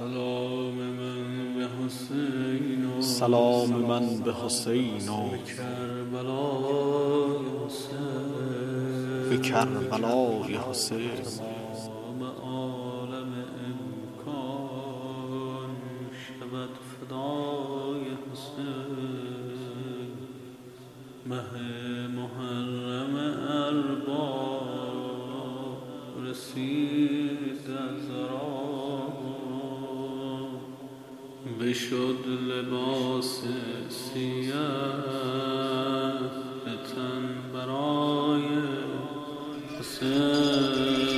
سلام من به حسین و سلام من به حسین و به کربلای حسین. عالم امکان شود فدای حسین. مه محرم ارباب رسید از بشد لباس سیاه تن برای حسین.